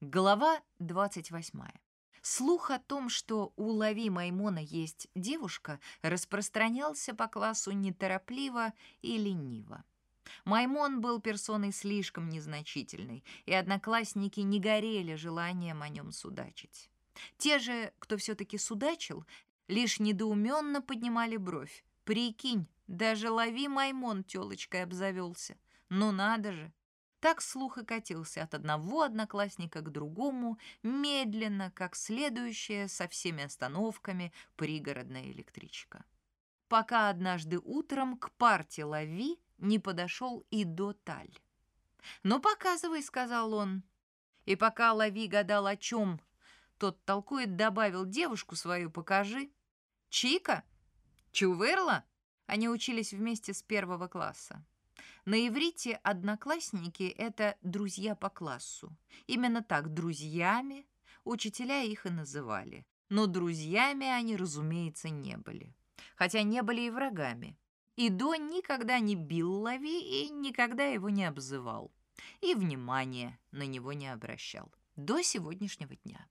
Глава 28. Слух о том, что у Лави Маймона есть девушка, распространялся по классу неторопливо и лениво. Маймон был персоной слишком незначительной, и одноклассники не горели желанием о нем судачить. Те же, кто все-таки судачил, лишь недоуменно поднимали бровь. «Прикинь, даже Лави Маймон телочкой обзавелся. Ну надо же!» Так слух и катился от одного одноклассника к другому, медленно, как следующая, со всеми остановками, пригородная электричка. Пока однажды утром к парте Лави не подошел и до Таль. «Ну, показывай», — сказал он. И пока Лави гадал о чем, тот толкует, добавил девушку свою «покажи». «Чика? Чуверла?» Они учились вместе с первого класса. На иврите одноклассники — это друзья по классу. Именно так, друзьями, учителя их и называли. Но друзьями они, разумеется, не были. Хотя не были и врагами. И До никогда не бил Лави и никогда его не обзывал. И внимания на него не обращал. До сегодняшнего дня.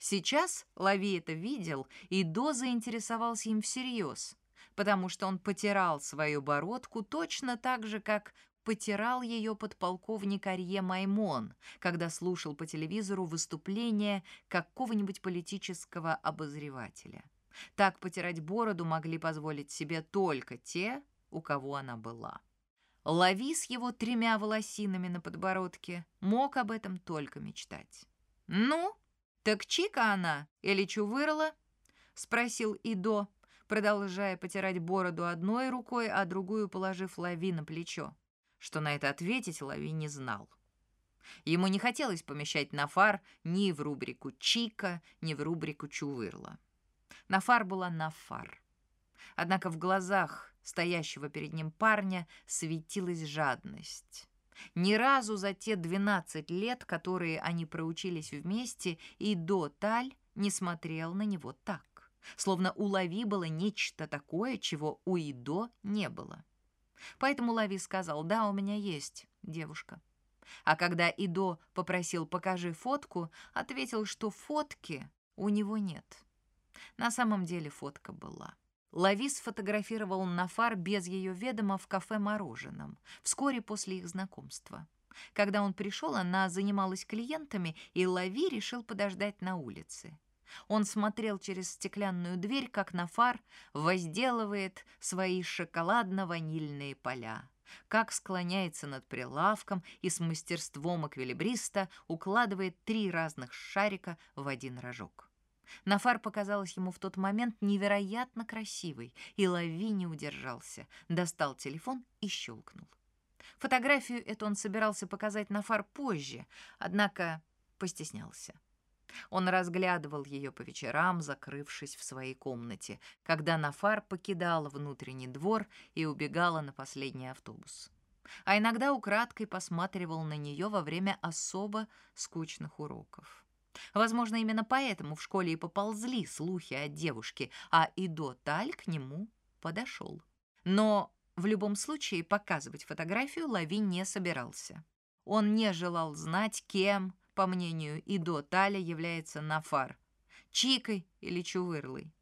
Сейчас Лави это видел, и До заинтересовался им всерьез потому что он потирал свою бородку точно так же, как потирал ее подполковник Арье Маймон, когда слушал по телевизору выступление какого-нибудь политического обозревателя. Так потирать бороду могли позволить себе только те, у кого она была. Лави с его тремя волосинами на подбородке мог об этом только мечтать. «Ну, так чика она или чувырла?» — спросил Идо, продолжая потирать бороду одной рукой, а другую положив Лави на плечо. Что на это ответить Лави не знал. Ему не хотелось помещать Нафар ни в рубрику «Чика», ни в рубрику «Чувырла». Нафар была Нафар. Однако в глазах стоящего перед ним парня светилась жадность. Ни разу за те 12 лет, которые они проучились вместе, и до Таль не смотрел на него так. Словно у Лави было нечто такое, чего у Идо не было. Поэтому Лави сказал, да, у меня есть девушка. А когда Идо попросил «покажи фотку», ответил, что фотки у него нет. На самом деле фотка была. Лави сфотографировал Нафар без ее ведома в кафе «Мороженом» вскоре после их знакомства. Когда он пришел, она занималась клиентами, и Лави решил подождать на улице. Он смотрел через стеклянную дверь, как Нафар возделывает свои шоколадно-ванильные поля, как склоняется над прилавком и с мастерством эквилибриста укладывает три разных шарика в один рожок. Нафар показалась ему в тот момент невероятно красивой, и Лави не удержался, достал телефон и щелкнул. Фотографию эту он собирался показать Нафар позже, однако постеснялся. Он разглядывал ее по вечерам, закрывшись в своей комнате, когда Нафар покидала внутренний двор и убегала на последний автобус. А иногда украдкой посматривал на нее во время особо скучных уроков. Возможно, именно поэтому в школе и поползли слухи о девушке, а Идо Таль к нему подошел. Но в любом случае показывать фотографию Лави не собирался. Он не желал знать, кем по мнению Идо, Таля является Нафар, Чикой или Чувырлой.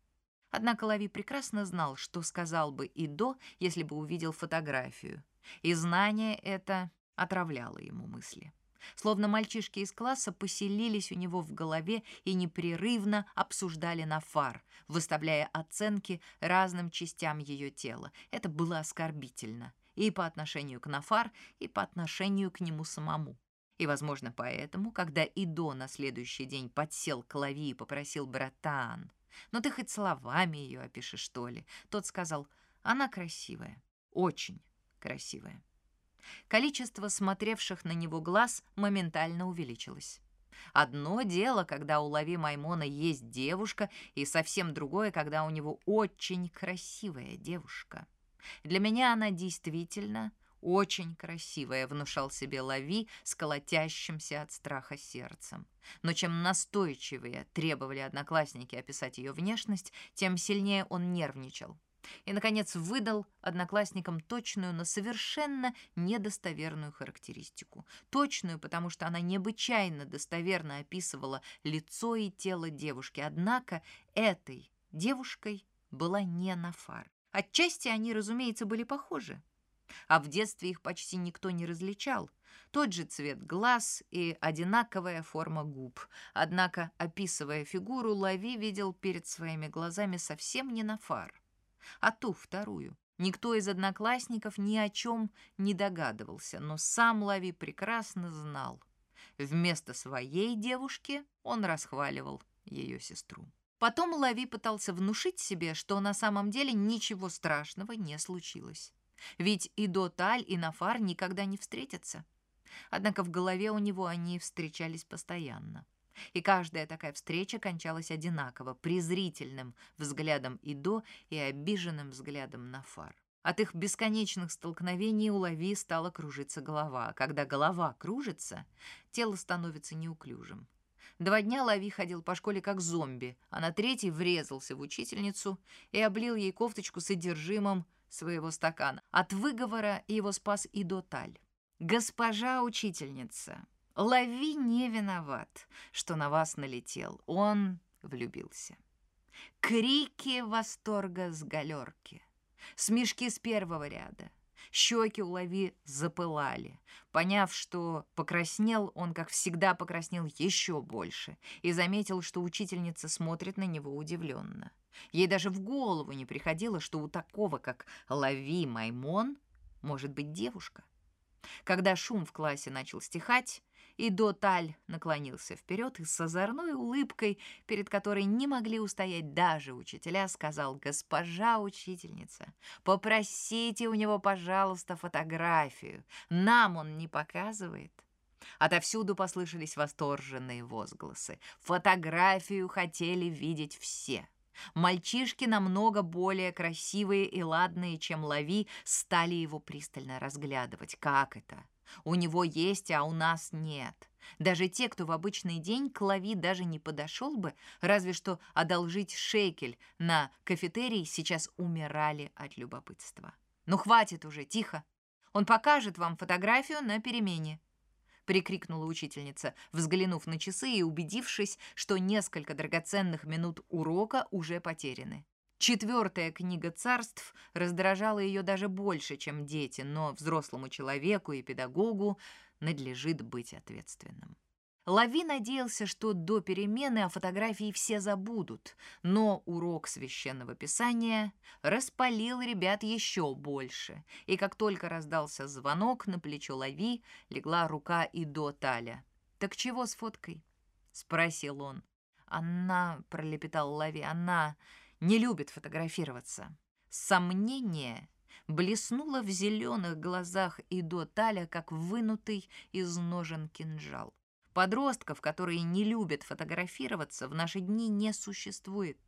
Однако Лави прекрасно знал, что сказал бы Идо, если бы увидел фотографию, и знание это отравляло ему мысли. Словно мальчишки из класса поселились у него в голове и непрерывно обсуждали Нафар, выставляя оценки разным частям ее тела. Это было оскорбительно и по отношению к Нафар, и по отношению к нему самому. И, возможно, поэтому, когда Идо на следующий день подсел к Лави и попросил «братан», «Ну ты хоть словами ее опиши, что ли?» Тот сказал «Она красивая, очень красивая». Количество смотревших на него глаз моментально увеличилось. Одно дело, когда у Лави Маймона есть девушка, и совсем другое, когда у него очень красивая девушка. Для меня она действительно очень красивая, внушал себе Лави с колотящимся от страха сердцем. Но чем настойчивее требовали одноклассники описать ее внешность, тем сильнее он нервничал. И, наконец, выдал одноклассникам точную, но совершенно недостоверную характеристику. Точную, потому что она необычайно достоверно описывала лицо и тело девушки. Однако этой девушкой была не Нафар. Отчасти они, разумеется, были похожи. А в детстве их почти никто не различал. Тот же цвет глаз и одинаковая форма губ. Однако, описывая фигуру, Лави видел перед своими глазами совсем не Нафар а ту вторую. Никто из одноклассников ни о чем не догадывался, но сам Лави прекрасно знал. Вместо своей девушки он расхваливал ее сестру. Потом Лави пытался внушить себе, что на самом деле ничего страшного не случилось. Ведь и Доталь, и Нафар никогда не встретятся. Однако в голове у него они встречались постоянно. И каждая такая встреча кончалась одинаково, презрительным взглядом Идо и обиженным взглядом на фар. От их бесконечных столкновений у Лави стала кружиться голова. Когда голова кружится, тело становится неуклюжим. Два дня Лави ходил по школе как зомби, а на третий врезался в учительницу и облил ей кофточку содержимым своего стакана. От выговора его спас Идо Таль. «Госпожа учительница, Лави не виноват, что на вас налетел. Он влюбился. Крики восторга с галерки. Смешки с первого ряда. Щеки у Лави запылали. Поняв, что покраснел, он, как всегда, покраснел еще больше и заметил, что учительница смотрит на него удивленно. Ей даже в голову не приходило, что у такого, как Лави Маймон, может быть девушка. Когда шум в классе начал стихать, и Доталь наклонился вперед и с озорной улыбкой, перед которой не могли устоять даже учителя, сказал «Госпожа учительница, попросите у него, пожалуйста, фотографию. Нам он не показывает». Отовсюду послышались восторженные возгласы. Фотографию хотели видеть все. Мальчишки намного более красивые и ладные, чем Лави, стали его пристально разглядывать. Как это? У него есть, а у нас нет. Даже те, кто в обычный день к Лави даже не подошел бы, разве что одолжить шекель на кафетерий, сейчас умирали от любопытства. «Ну хватит уже, тихо! Он покажет вам фотографию на перемене!» прикрикнула учительница, взглянув на часы и убедившись, что несколько драгоценных минут урока уже потеряны. Четвертая книга царств раздражала ее даже больше, чем дети, но взрослому человеку и педагогу надлежит быть ответственным. Лави надеялся, что до перемены о фотографии все забудут, но урок священного писания распалил ребят еще больше, и как только раздался звонок, на плечо Лави легла рука и до Таля. «Так чего с фоткой?» — спросил он. «Она», — пролепетал Лави, — «она...» не любит фотографироваться. Сомнение блеснуло в зеленых глазах и до Таля, как вынутый из ножен кинжал. Подростков, которые не любят фотографироваться, в наши дни не существует.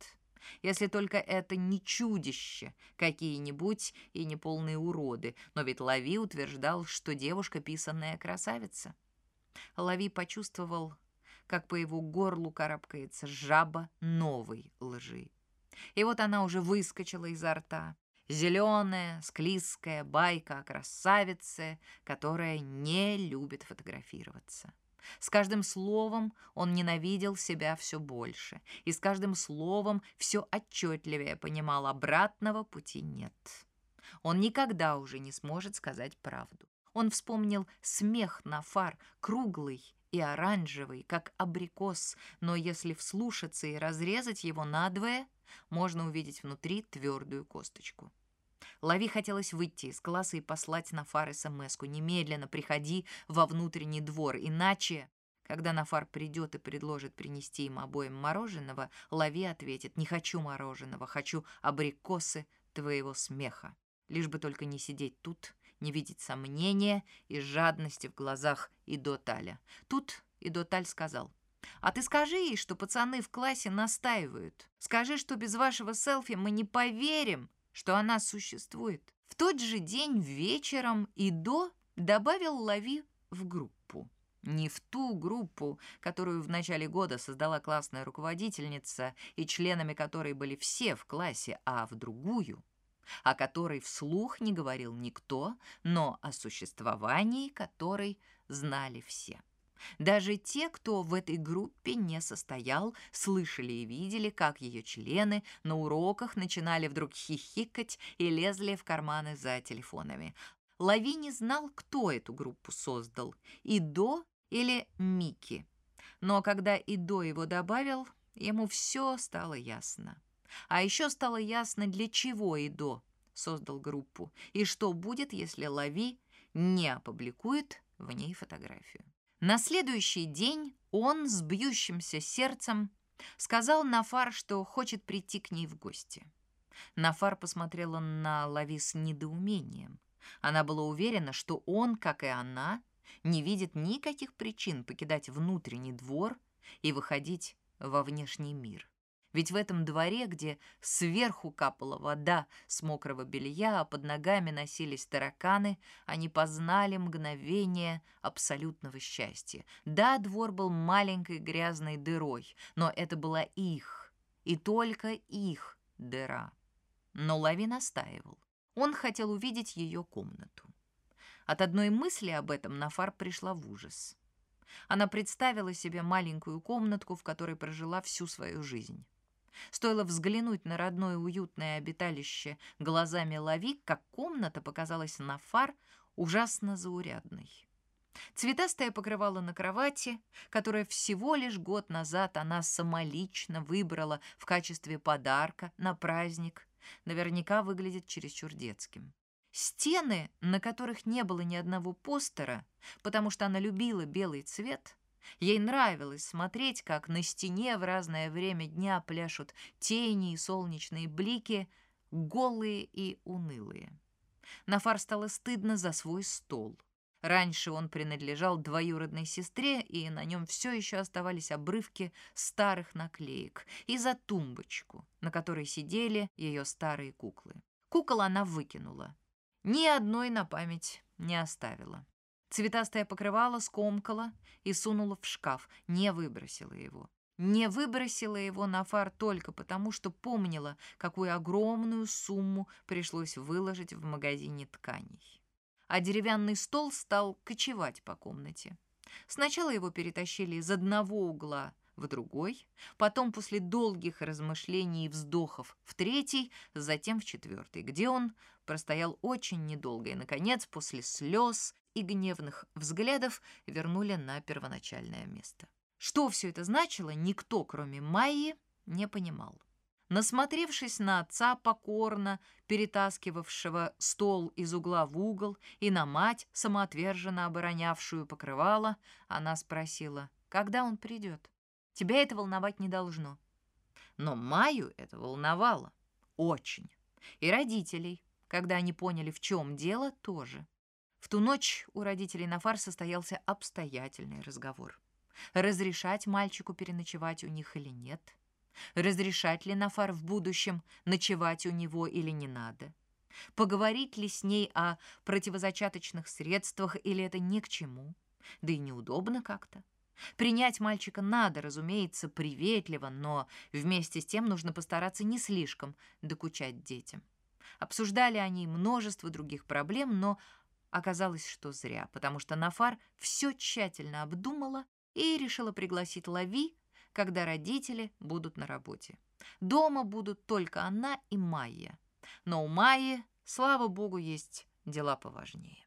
Если только это не чудище какие-нибудь и не полные уроды. Но ведь Лави утверждал, что девушка писанная красавица. Лави почувствовал, как по его горлу карабкается жаба новой лжи. И вот она уже выскочила изо рта. Зеленая, склизкая байка о красавице, которая не любит фотографироваться. С каждым словом он ненавидел себя все больше, и с каждым словом все отчетливее понимал, обратного пути нет. Он никогда уже не сможет сказать правду. Он вспомнил смех на фар, круглый и оранжевый, как абрикос, но если вслушаться и разрезать его надвое, можно увидеть внутри твердую косточку. Лави хотелось выйти из класса и послать на Фар смс «Немедленно приходи во внутренний двор, иначе...» Когда Нафар придет и предложит принести им обоим мороженого, Лави ответит «Не хочу мороженого, хочу абрикосы твоего смеха». Лишь бы только не сидеть тут, не видеть сомнения и жадности в глазах Идоталя. Тут Идоталь сказал – а ты скажи ей, что пацаны в классе настаивают. Скажи, что без вашего селфи мы не поверим, что она существует. В тот же день вечером Идо добавил Лави в группу. Не в ту группу, которую в начале года создала классная руководительница и членами которой были все в классе, а в другую. о которой вслух не говорил никто, но о существовании которой знали все. Даже те, кто в этой группе не состоял, слышали и видели, как ее члены на уроках начинали вдруг хихикать и лезли в карманы за телефонами. Лави не знал, кто эту группу создал – Идо или Микки. Но когда Идо его добавил, ему все стало ясно. А еще стало ясно, для чего Идо создал группу и что будет, если Лави не опубликует в ней фотографию. На следующий день он с бьющимся сердцем сказал Нафар, что хочет прийти к ней в гости. Нафар посмотрела на Лави с недоумением. Она была уверена, что он, как и она, не видит никаких причин покидать внутренний двор и выходить во внешний мир. Ведь в этом дворе, где сверху капала вода с мокрого белья, а под ногами носились тараканы, они познали мгновение абсолютного счастья. Да, двор был маленькой грязной дырой, но это была их, и только их дыра. Но Лави настаивал. Он хотел увидеть ее комнату. От одной мысли об этом Нафар пришла в ужас. Она представила себе маленькую комнатку, в которой прожила всю свою жизнь. Стоило взглянуть на родное уютное обиталище глазами Лави, как комната показалась на фар ужасно заурядной. Цветастое покрывало на кровати, которое всего лишь год назад она самолично выбрала в качестве подарка на праздник, наверняка выглядит чересчур детским. Стены, на которых не было ни одного постера, потому что она любила белый цвет, Ей нравилось смотреть, как на стене в разное время дня пляшут тени и солнечные блики, голые и унылые. Нафар стало стыдно за свой стол. Раньше он принадлежал двоюродной сестре, и на нем все еще оставались обрывки старых наклеек, и за тумбочку, на которой сидели ее старые куклы. Кукол она выкинула. Ни одной на память не оставила. Цветастое покрывало скомкала и сунула в шкаф, не выбросила его. Не выбросила его на фар только потому, что помнила, какую огромную сумму пришлось выложить в магазине тканей. А деревянный стол стал кочевать по комнате. Сначала его перетащили из одного угла в другой, потом после долгих размышлений и вздохов в третий, затем в четвертый, где он простоял очень недолго и, наконец, после слез и гневных взглядов вернули на первоначальное место. Что все это значило, никто, кроме Майи, не понимал. Насмотревшись на отца покорно, перетаскивавшего стол из угла в угол, и на мать, самоотверженно оборонявшую покрывало, она спросила, когда он придет. Тебя это волновать не должно. Но Майю это волновало. Очень. И родителей, когда они поняли, в чем дело, тоже. В ту ночь у родителей Нафар состоялся обстоятельный разговор. Разрешать мальчику переночевать у них или нет? Разрешать ли Нафар в будущем ночевать у него или не надо? Поговорить ли с ней о противозачаточных средствах или это ни к чему? Да и неудобно как-то. Принять мальчика надо, разумеется, приветливо, но вместе с тем нужно постараться не слишком докучать детям. Обсуждали они множество других проблем, но Оказалось, что зря, потому что Нафар все тщательно обдумала и решила пригласить Лави, когда родители будут на работе. Дома будут только она и Майя. Но у Майи, слава богу, есть дела поважнее.